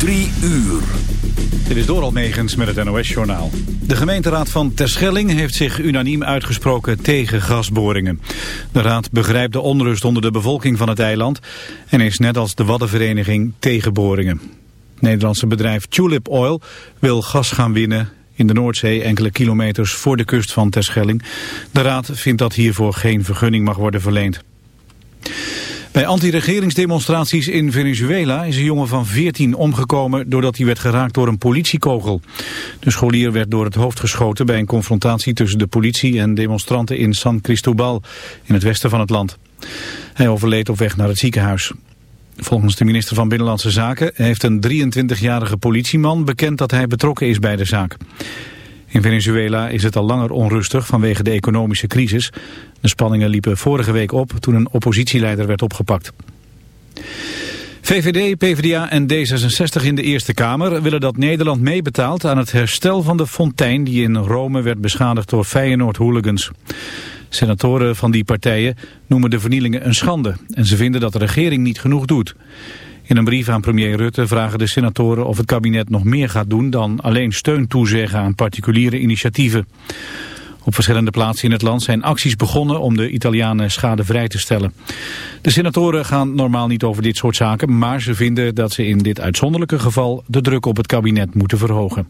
Drie uur. Dit is door Almegens met het NOS-journaal. De gemeenteraad van Terschelling heeft zich unaniem uitgesproken tegen gasboringen. De raad begrijpt de onrust onder de bevolking van het eiland... en is net als de Waddenvereniging tegen boringen. Het Nederlandse bedrijf Tulip Oil wil gas gaan winnen in de Noordzee enkele kilometers voor de kust van Terschelling. De raad vindt dat hiervoor geen vergunning mag worden verleend. Bij anti-regeringsdemonstraties in Venezuela is een jongen van 14 omgekomen doordat hij werd geraakt door een politiekogel. De scholier werd door het hoofd geschoten bij een confrontatie tussen de politie en demonstranten in San Cristobal in het westen van het land. Hij overleed op weg naar het ziekenhuis. Volgens de minister van Binnenlandse Zaken heeft een 23-jarige politieman bekend dat hij betrokken is bij de zaak. In Venezuela is het al langer onrustig vanwege de economische crisis. De spanningen liepen vorige week op toen een oppositieleider werd opgepakt. VVD, PvdA en D66 in de Eerste Kamer willen dat Nederland meebetaalt aan het herstel van de fontein die in Rome werd beschadigd door Feyenoord-hooligans. Senatoren van die partijen noemen de vernielingen een schande en ze vinden dat de regering niet genoeg doet. In een brief aan premier Rutte vragen de senatoren of het kabinet nog meer gaat doen dan alleen steun toezeggen aan particuliere initiatieven. Op verschillende plaatsen in het land zijn acties begonnen om de Italianen schadevrij te stellen. De senatoren gaan normaal niet over dit soort zaken, maar ze vinden dat ze in dit uitzonderlijke geval de druk op het kabinet moeten verhogen.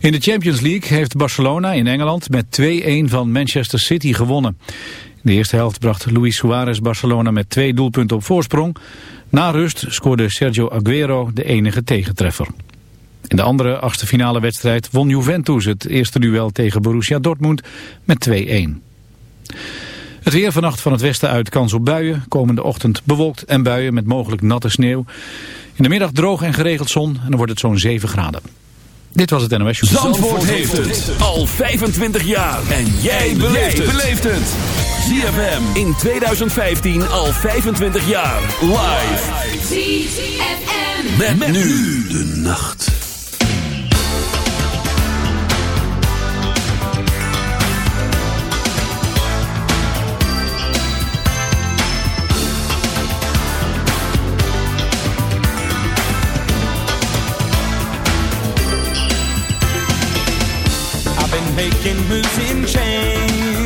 In de Champions League heeft Barcelona in Engeland met 2-1 van Manchester City gewonnen. De eerste helft bracht Luis Suarez Barcelona met twee doelpunten op voorsprong. Na rust scoorde Sergio Aguero de enige tegentreffer. In de andere achtste finale wedstrijd won Juventus het eerste duel tegen Borussia Dortmund met 2-1. Het weer vannacht van het westen uit kans op buien. Komende ochtend bewolkt en buien met mogelijk natte sneeuw. In de middag droog en geregeld zon en dan wordt het zo'n 7 graden. Dit was het NOS. Zandvoort, Zandvoort heeft het al 25 jaar. En jij beleeft het. ZFM in 2015 al 25 jaar. Live. ZFM. Met, met nu de nacht. I've been making moves in chains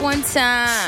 one time.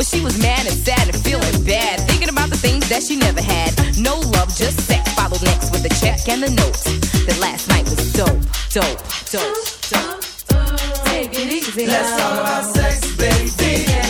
but she was mad and sad and feeling bad, thinking about the things that she never had. No love, just sex. Followed next with a check and the note. That last night was dope, dope, dope, dope. Take it easy. Let's talk about sex, baby.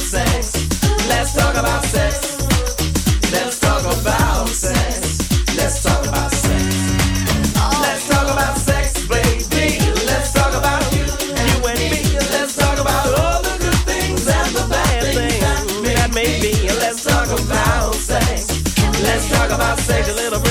talk about sex, a little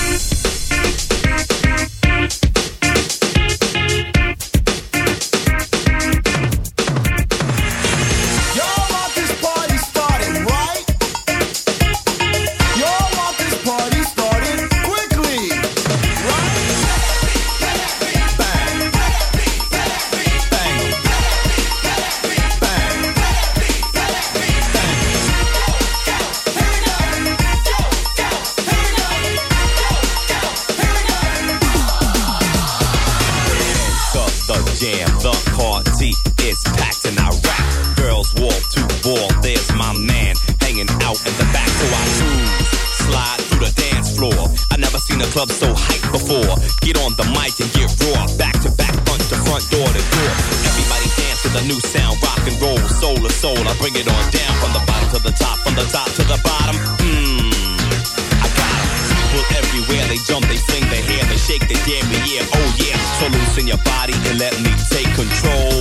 They jump, they fling their hair, they shake their damn yeah, oh yeah. So loosen your body and let me take control.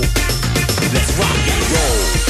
Let's rock and roll.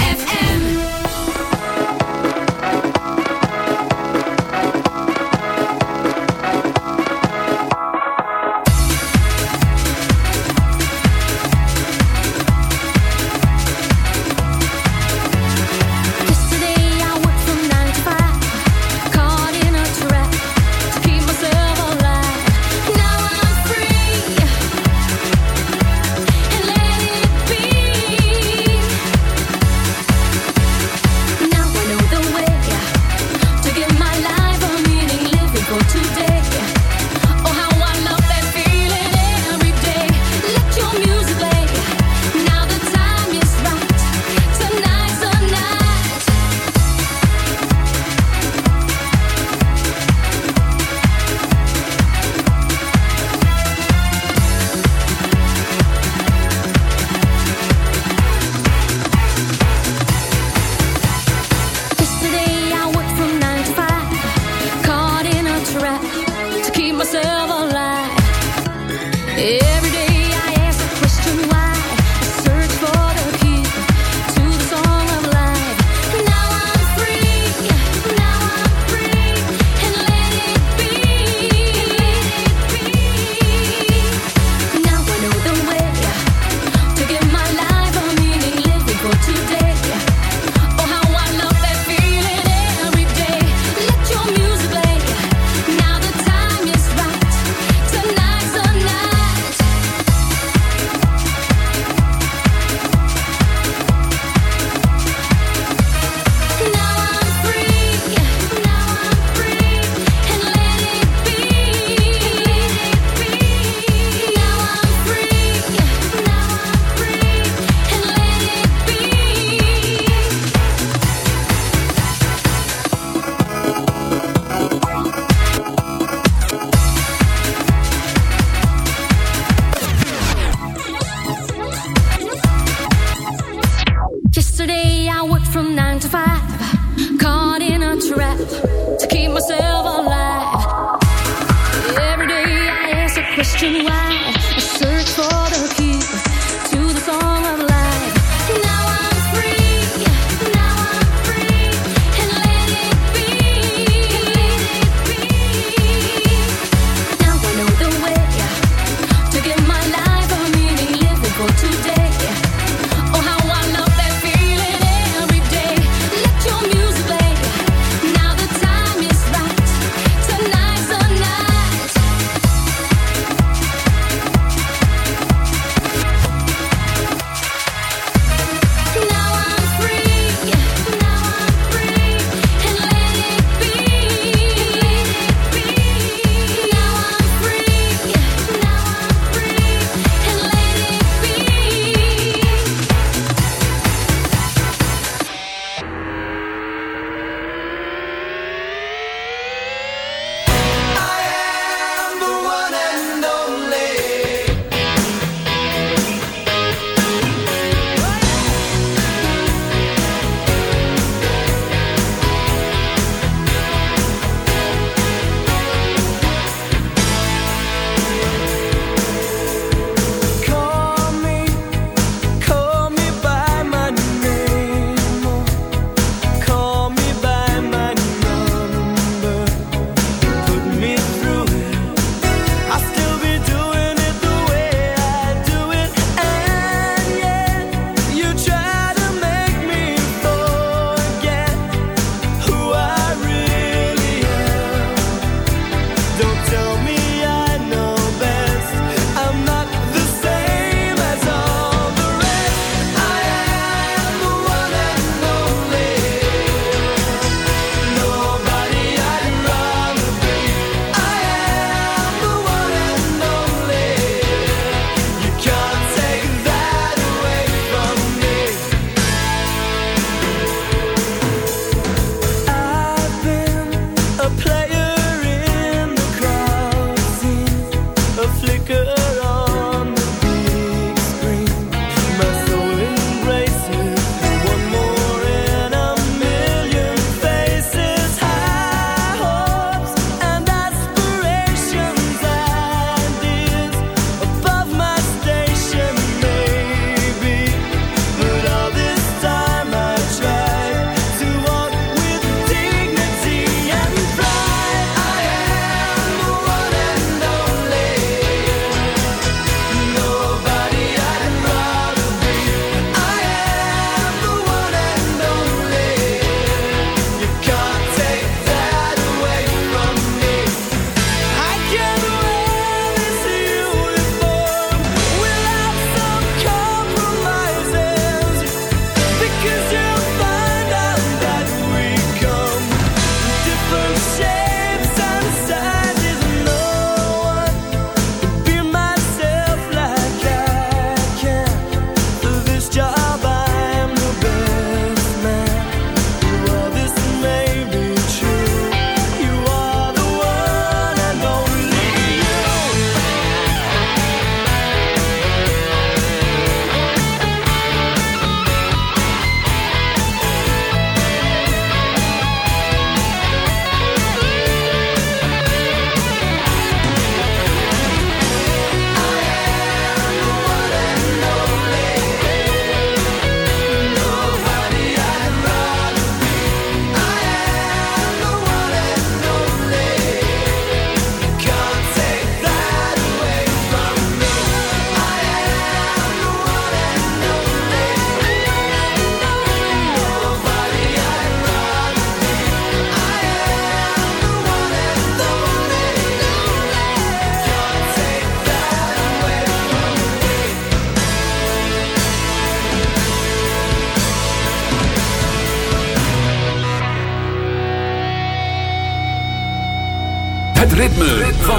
Christian wild.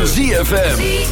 ZFM.